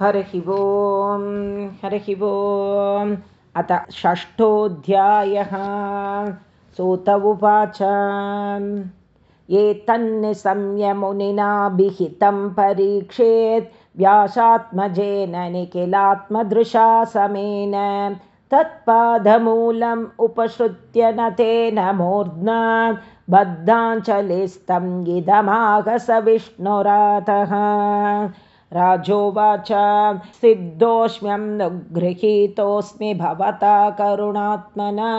हरिः ओं हरिः ओम्। अथ षष्ठोऽध्यायः। सूत उवाच। एतन्निसंयमुनिनाभिहितं परीक्षेत् व्यासात्मजेन निखिलात्मदृशा समेन। तत्पादमूलम् उपसृत्य न तेन मूर्ध्ना। बद्धाञ्चलिस्तं इदमागस विष्णुरातः राजोवाच सिद्धोऽस्म्यं नु गृहीतोऽस्मि भवता करुणात्मना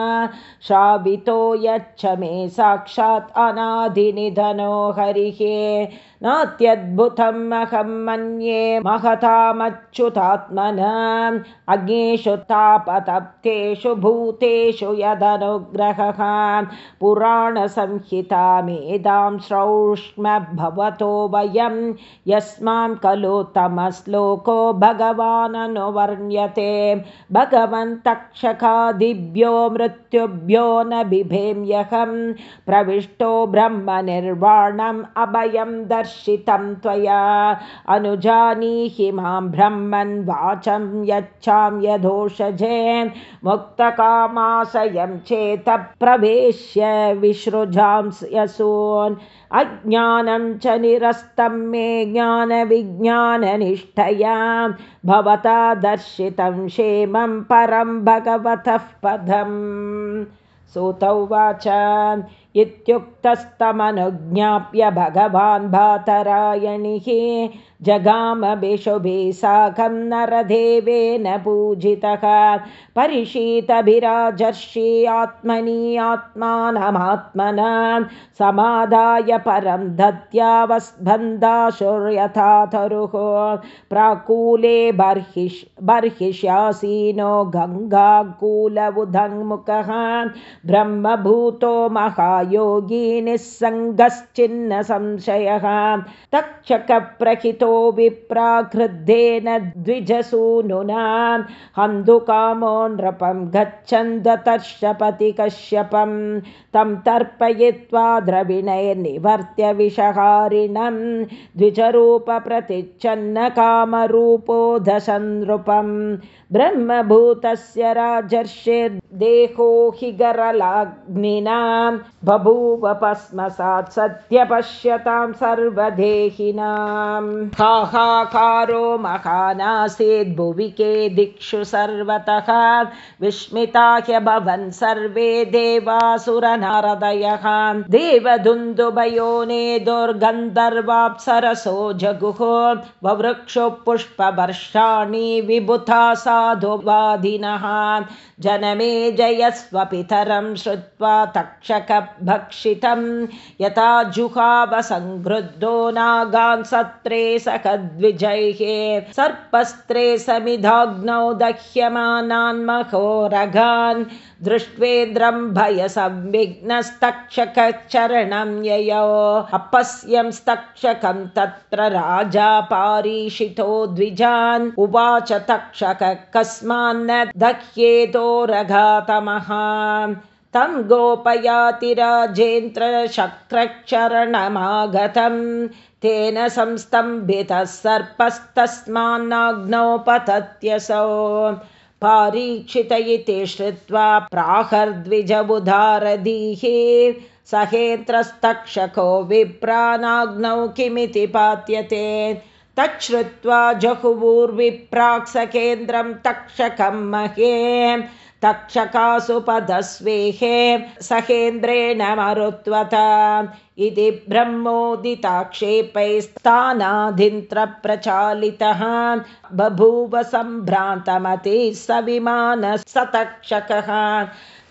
श्रावितो यच्छ मे साक्षात् अनादिनिधनो हरिः नात्यद्भुतम् अहं मन्ये महतामच्युतात्मन अग्निषु तापतप्तेषु भूतेषु यदनुग्रहः पुराणसंहितामेदां श्रौष्म भवतो वयं यस्मां खलु तमश्लोको भगवाननुवर्ण्यते। भगवन्तक्षकादिभ्यो मृत्युभ्यो न बिभेम्यहं प्रविष्टो ब्रह्मनिर्वाणम् अभयं दर्श दर्शितं त्वया। अनुजानीहि मां ब्रह्मन् वाचं यच्छां यदोषजे। मुक्तकामाशयं चेत प्रवेश्य विसृजां यसून्। अज्ञानं च निरस्तं मे ज्ञानविज्ञाननिष्ठया। भवता दर्शितं क्षेमं परं भगवतः पदम्। सूतौ वाच इत्युक्तस्तमनुज्ञाप्य भगवान् भातरायणिः जगामभिशुभि साकं नरदेवेन पूजितः। परिशीतभिराजर्षि आत्मनि आत्मानमात्मना समादाय परं दत्यावस्बन्धाशुर्यथा तरुः प्राकूले बर्हिष् बर्हिष्यासीनो गङ्गाकूल उदङ्मुखः ब्रह्मभूतो महायोगी निःसङ्गश्चिन्न संशयः तक्षकप्रहितो विप्राकृद्धेन द्विजसूनुना। हन्दुकामो नृपं गच्छन् कश्यपं तं तर्पयित्वा द्रविणैर्निवर्त्य विषहारिणं। द्विजरूपप्रतिच्छन्न कामरूपो दशनृपं ब्रह्मभूतस्य राजर्षिर्देहो हि गरलाग्निनां बभूव भस्मसात् सत्यपश्यतां सर्वदेहिनां। हाहाकारो महानासीद् भुविके दिक्षु सर्वतः विस्मिता ह्यभवन् सर्वे देवासुरनारदयः। देवदुन्दुभयोने दुर्गन्धर्वाप्सरसो जगुः। ववृक्षो पुष्पवर्षाणि विभुता साधुवादिनः। जनमे जयस्वपितरं श्रुत्वा तक्षकभक्षितं। यथा जुहावसङ्गृद्धो नागान् सत्रे सखद्विजैः सर्पस्त्रे समिधाग्नौ दह्यमानान् महोरगान् दृष्ट्वेन्द्रं भयसंविघ्नस्तक्षकचरणं ययौ अपश्यंस्तक्षकं तत्र राजा पारीषितो द्विजान् उवाच तक्षक कस्मान्न दह्येतो रघातमः। तं गोपयाति राजेन्द्रशक्रक्षरणमागतं तेन संस्तम्भितः सर्पस्तस्मान्नाग्नौ पतत्यसौ पारीक्षित इति श्रुत्वा प्राहर्द्विजबुधारधीः सहेत्रस्तक्षको विप्रानाग्नौ किमिति पात्यते। तच्छ्रुत्वा जहुवूर्विप्राक्सकेन्द्रं तक्षकं महे तक्षकासु पदस्वेहे सहेन्द्रेण मरुत्वत इति ब्रह्मोदिताक्षेपैस्तानादिन्त्रप्रचालितः। बभूव सम्भ्रान्तमतिः स विमानः स तक्षकः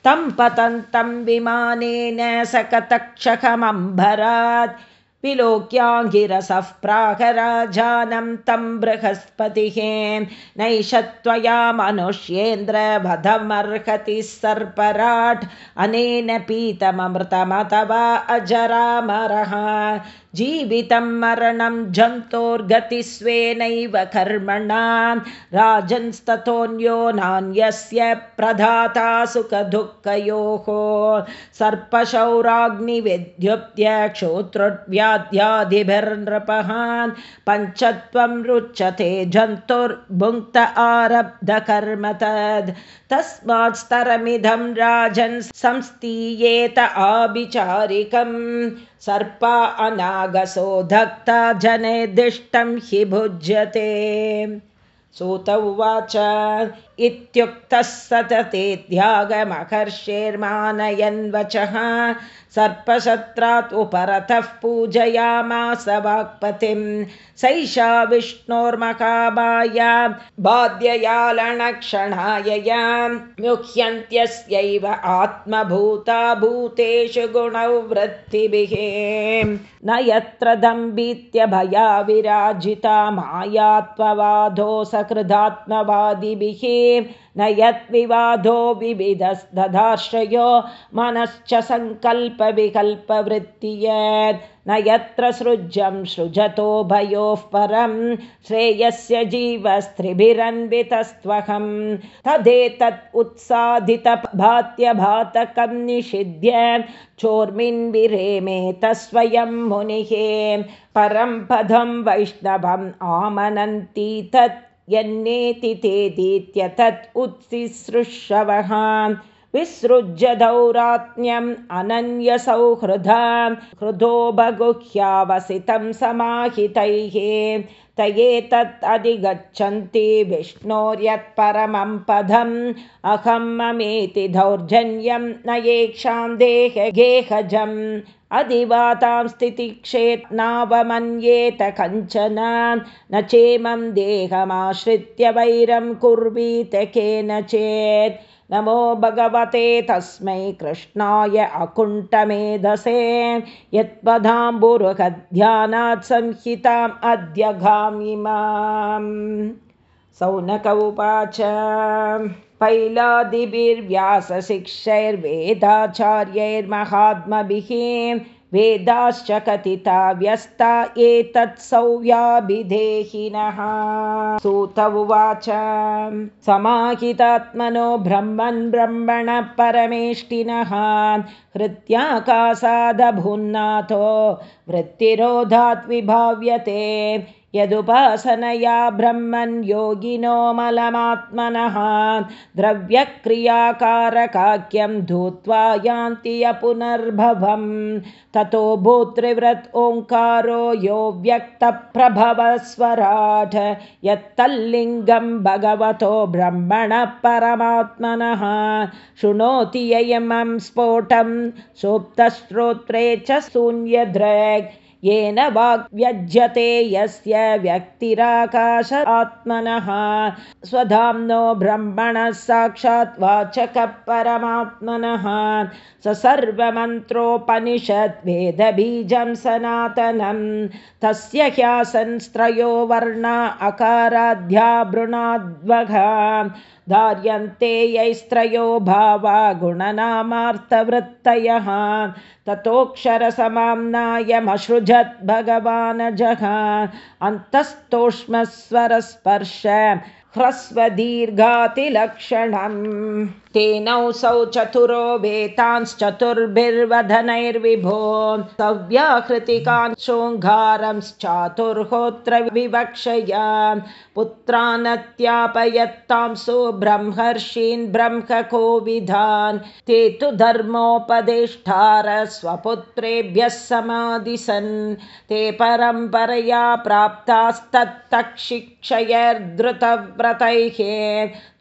तं पतन्तं विमानेन सकतक्षकमम्भरात् विलोक्याङ्गिरसः प्राहराजानं तं बृहस्पतिः। नैष त्वया मनुष्येन्द्रवधमर्हति सर्पराट्, अनेन पीतममृतमथवा अजरामरः। जीवितं मरणं जन्तोर्गतिस्वेनैव कर्मणा। राजंस्ततोऽन्यो नान्यस्य प्रधाता सुखदुःखयोः। सर्पशौराग्निविद्युप्त्य क्षोत्रुव्या व्याध्यादिभिर्नृपः पञ्चत्वं रुच्यते जन्तुर्भुङ्क्त आरब्धकर्म तद् तस्मात् स्तरमिदं राजन् संस्थीयेत आभिचारिकं। सर्पा अनागसो धक्ता जनेदिष्टं हि भुज्यते। सूत उवाच इत्युक्तः सततेत्यागमहर्षेर्मानयन्वचः सर्पशत्रात् उपरतः पूजयामास वाक्पतिं सैषा विष्णोर्मकाबाया बाध्ययालनक्षणायया मुह्यन्त्यस्यैव आत्मभूता भूतेषु गुणौ वृत्तिभिः न यत्र दम्भीत्य भया विराजिता मायात्मवादो सकृदात्मवादिभिः न यद्विवादो विविधस्तदाश्रयो मनश्च सङ्कल्पविकल्पवृत्ति यत् न यत्र सृज्यं सृजतो भयोः परं श्रेयस्य जीवस्त्रिभिरन्वितस्त्वहं। तदेतत् उत्साधितभात्यभातकं निषिध्य चोर्मिन् विरेमे तस्वयं मुनिः। परं पदं वैष्णवम् आमनन्ति तत् यन्नेति तेतीत्य तत् उत्सिसृषवः विसृज्य दौरात्म्यम् अनन्यसौहृदा हृदो बगुह्यावसितं समाहितैः। तयेतत् अधिगच्छन्ति विष्णोर्यत्परमं पदम्। अहं ममेति दौर्जन्यं न येक्षां देहगेहजम् अधिवातां स्थितिक्षेत् नावमन्येत कञ्चन। न चेमं देहमाश्रित्य वैरं कुर्वीत केन चेत् नमो भगवते तस्मै कृष्णाय अकुण्ठमेधसे यत्पदाम्बुरुहध्यानात् संहिताम् अद्य गामिमाम् सौनक उवाच पैलादिभिर्व्यासशिक्षैर्वेदाचार्यैर्महात्मभिः वेदाश्च कथिता व्यस्ता एतत्सौव्याभिधेहिनः सूत उवाच समाहितात्मनो ब्रह्मन् ब्रह्मणः परमेष्टिनः। हृत्याकाशादभुन्नाथो वृत्तिरोधात् विभाव्यते यदुपासनया ब्रह्मन् योगिनो मलमात्मनः द्रव्यक्रियाकारकाख्यं धूत्वा यान्ति पुनर्भवं ततो भूतृव्रत ओङ्कारो यो व्यक्तप्रभवस्वराट् यत्तल्लिङ्गं भगवतो ब्रह्मणः परमात्मनः। शृणोति ययमं स्फोटं सोप्तश्रोत्रे च शून्यदृग् येन वाग्व्यज्यते यस्य व्यक्तिराकाश आत्मनः। स्वधाम्नो ब्रह्मणः साक्षात् वाचकः परमात्मनः। स सर्वमन्त्रोपनिषद्वेदबीजं सनातनं तस्य ह्यासंस्त्रयो वर्णा अकाराध्या धार्यन्ते यैस्त्रयो भावा गुणनामार्थवृत्तयः ततोऽक्षरसमाम्नायमसृजत् भगवान् जः अन्तस्तोष्मस्वरस्पर्श ह्रस्वदीर्घातिलक्षणम् तेनौसौ चतुरो वेतांश्चतुर्भिर्वधनैर्विभो। सव्याहृतिकान् शृङ्गारंश्चातुर्होत्र विवक्षया पुत्रानत्यापयत्तांसु ब्रह्मर्षीन् ब्रह्मकोविधान्। ते तु धर्मोपदेष्टार स्वपुत्रेभ्यः समादिशन् ते परम्परया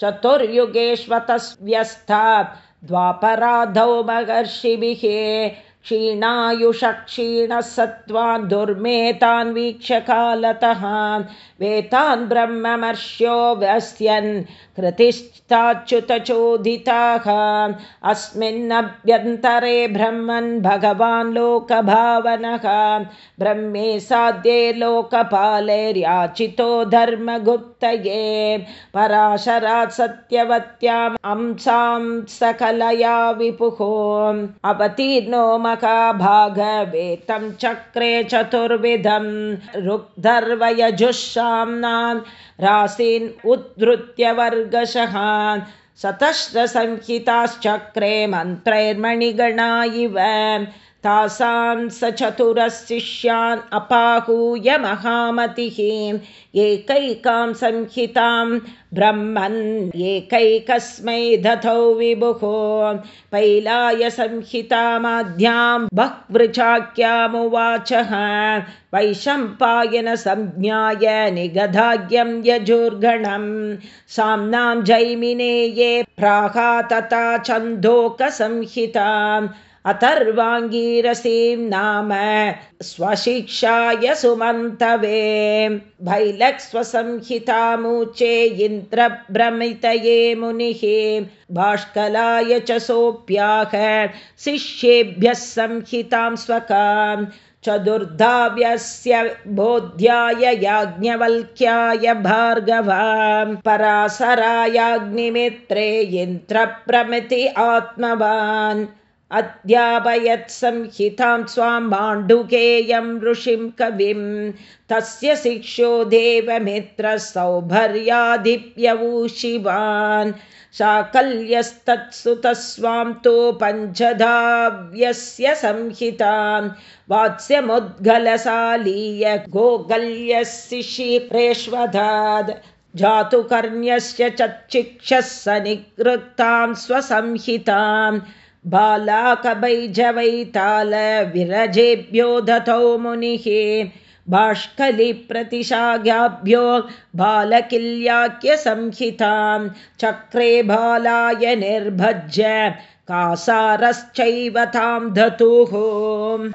चतुर्युगेष्वतस्व्यस्तात् द्वापराधौ महर्षिभिः क्षीणायुषक्षीणसत्त्वान् दुर्मेतान् वीक्षकालतः वेतान् ब्रह्ममर्ष्यो व्यस्यन् कृतिश्चाच्युतचोदिताः अस्मिन्नभ्यन्तरे ब्रह्मन् भगवान् लोकभावनः। ब्रह्मे साध्ये लोकपालैर्याचितो धर्मगुप्तये। पराशरात् सत्यवत्याम् अंसां सकलया विपुः। अवतीर्णो मकाभागवेतं चक्रे चतुर्विधं ऋग्धर्वयजुःशाम्नान् रासीन् उद्धृत्य वर्गशः सतश्रसंहिताश्चक्रे मन्त्रैर्मणिगणा इव तासां स चतुरः शिष्यान् अपाहूय महामतिः। एकैकां संहितां ब्रह्मन् एकैकस्मै दधौ विभुः। पैलाय बह्वृचाख्यामुवाचः वैशम्पायनसंज्ञाय निगधाज्ञं यजुर्गणं। साम्नां जैमिनेये प्राहा तथा छन्दोकसंहिताम् अथर्वाङ्गीरसीं नाम स्वशिक्षाय सुमन्तवे भैलक्स्वसंहितामुचे इन्द्रभ्रमितये मुनिः भाष्कलाय च सोऽप्याह शिष्येभ्यः संहितां स्वकां चतुर्धाव्यस्य बोध्याय याज्ञवल्क्याय भार्गवां परासरायाग्निमित्रे इन्द्रप्रमिति आत्मवान् अध्यापयत् संहितां स्वां माण्डुकेयं ऋषिं कविं। तस्य शिक्षो देवमित्रः सौभर्याधिप्यवूशिवान् साकल्यस्तत्सुतस्वां तु पञ्चधाव्यस्य संहितां वात्स्यमुद्गलशालीय गोगल्यशिशिप्रेष्वधाद्। जातुकर्ण्यस्य चक्षः स निकृतां स्वसंहिताम् बालाकबैजवैतालविरजेभ्यो दतौ मुनिः बाष्कलिप्रतिशाघाभ्यो बालकिल्याख्यसंहितां चक्रे बालाय निर्भज्य कासारश्चैव तां धतुः।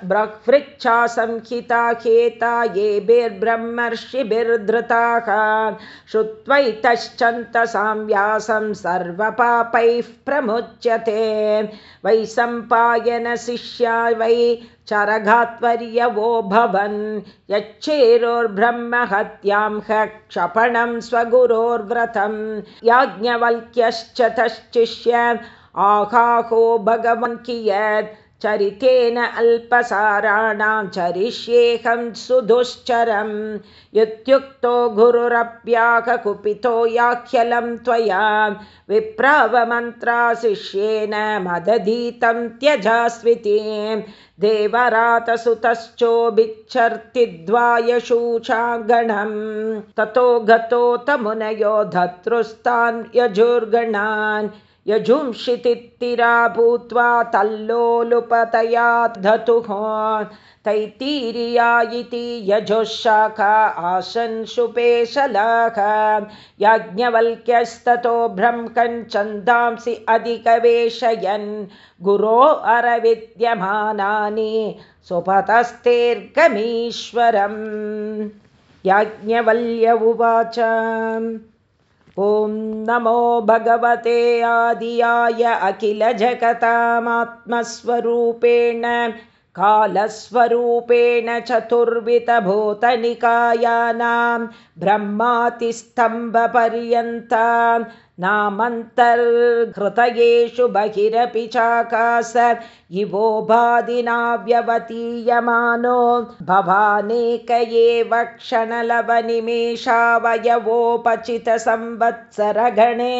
ब्रह्वृक्षा संहिता खेता येभिर्ब्रह्मर्षिभिर्धृताः श्रुत्वैतश्चन्तसां व्यासं सर्वपापैः प्रमुच्यते। वै सम्पायनशिष्या वै चरघात्वर्यवो भवन्। यच्छेरोर्ब्रह्महत्यां ह क्षपणं स्वगुरोर्व्रतं। याज्ञवल्क्यश्च तश्चिष्य आहाहो भगवन् कियत्? चरितेन अल्पसाराणां चरिष्येऽहं सुदुश्चरम्। इत्युक्तो गुरुरप्याककुपितो याख्यलं त्वया। विप्रावमन्त्राशिष्येन मदधीतं त्यजास्विति। देवरातसुतश्चोभिच्छर्तिद्वायशूषागणं ततो गतोत मुनयो धतृस्तान् यजुर्गणान् यजुंषितिरा भूत्वा तल्लोलुपतया धतुः। तैतीर्या इति यजुःशाखा आशंशुपेशलाः याज्ञवल्क्यस्ततो ब्रह्मकञ्छन्दांसि अधिकवेशयन्। गुरो अरविद्यमानानि सुपतस्तेर्गमीश्वरम्। याज्ञवल्य उवाच ॐ नमो भगवते आदियाय अखिलजगतामात्मस्वरूपेण कालस्वरूपेण चतुर्वितभूतनिकायानां ब्रह्मातिस्तम्भपर्यन्ता नामन्तर्हृतयेषु बहिरपि चाकाश इवोपाधिना व्यवतीयमानो भवानेक एव क्षणलवनिमेषावयवोपचितसंवत्सरगणे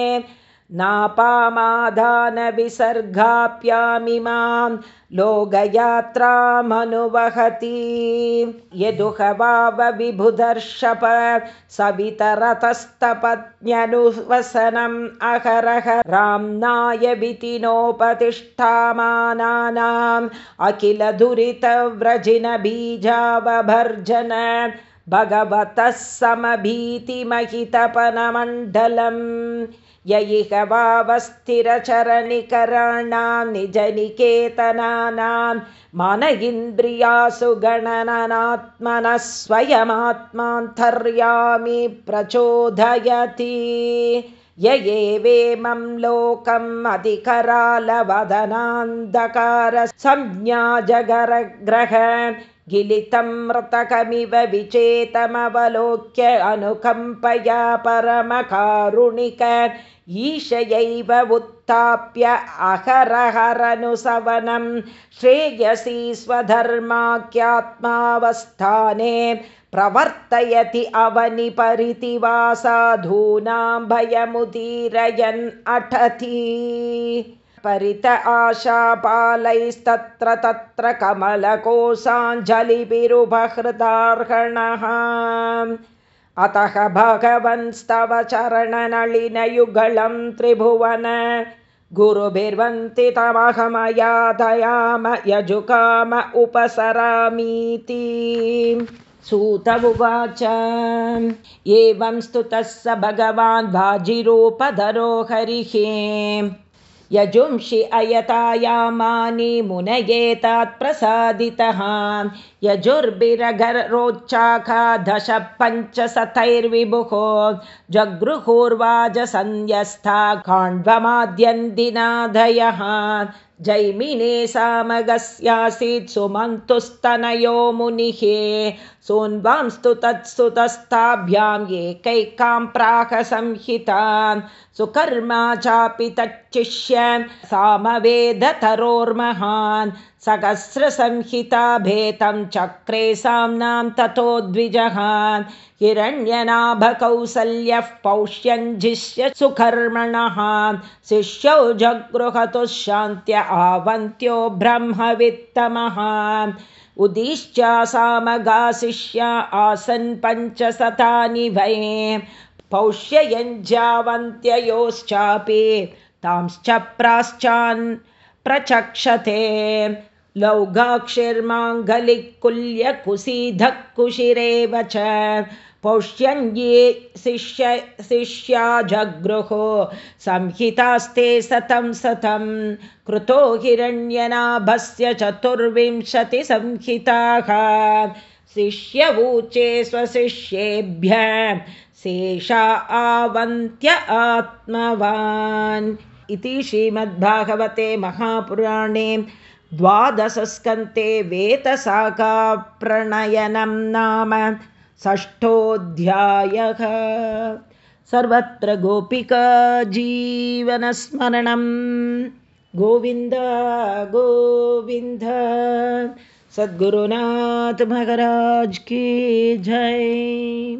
नापामाधानविसर्गाप्यामिमां लोकयात्रामनुवहति। यदुहवावविभुदर्शप सवितरतस्तपत्न्यनुवसनम् अहरह। राम्नाय वितिनोपतिष्ठामानानाम् अखिलदुरितव्रजिनबीजावभर्जन भगवतः समभीतिमहितपनमण्डलम् य इह वावस्थिरचरनिकराणां निजनिकेतनानां मन इन्द्रियासु गणननात्मनः स्वयमात्मान्तर्यामि प्रचोदयति। य एवेमं लोकम् अधिकरालवदनान्धकार संज्ञा जगरग्रह गिलितं मृतकमिव विचेतमवलोक्य अनुकम्पया परमकारुणिक ईशयैव उत्थाप्य अहरहरनुसवनं श्रेयसी स्वधर्माख्यात्मावस्थाने प्रवर्तयति अवनिपरिति साधूनां भयमुदीरयन् अटति परित आशापालैस्तत्र तत्र कमलकोशाञ्जलिभिरुपहृदार्हणः अतः भगवंस्तव चरणनलिनयुगलं त्रिभुवन। गुरुभिर्वन्तितमहमयादयाम यजुकाम उपसरामीति। सूत उवाच। एवं स्तुतः स भगवान् वाजिरूपधरो हरिः यजुंषि अयतायामानि मुनयेतात्प्रसादितः यजुर्भिरगरोच्चाकादश पञ्चशतैर्विभुः जगृहुर्वाजसन्न्यस्था काण्वमाद्यन्दिनादयः जैमिने सामगस्यासीत् सुमन्तुस्तनयो मुनिः। सोन्वांस्तु तत्सुतस्ताभ्याम् एकैकां प्राकसंहितान् सुकर्मा चापि तच्चिष्य सामवेदतरोर्महान् सहस्रसंहिताभेतं चक्रे साम्नां ततो द्विजः हिरण्यनाभकौसल्यः पौष्यञ्जिष्य सुकर्मणः शिष्यौ जगृहतुशान्त्य आवन्त्यो ब्रह्मवित्तमः उदिश्चासामगा शिष्या आसन् पञ्चशतानि वै पौष्ययञ्जावन्त्ययोश्चापि तांश्च प्राश्चान् प्रचक्षते लौघाक्षिर्माङ्गलिकुल्यकुसीधः कुशिरेव च पौष्यङ्गे शिष्य शिष्या जगृहो संहितास्ते सतं सतं कृतो हिरण्यनाभस्य चतुर्विंशतिसंहिताः। शिष्यवूचे स्वशिष्येभ्य शेषा आवन्त्य आत्मवान्। इति श्रीमद्भागवते महापुराणे द्वादशस्कन्ते वेतशाखाप्रणयनं नाम षष्ठोऽध्यायः। सर्वत्र गोपिका जीवनस्मरणं। गोविन्द गोविन्द सद्गुरुनाथ की जय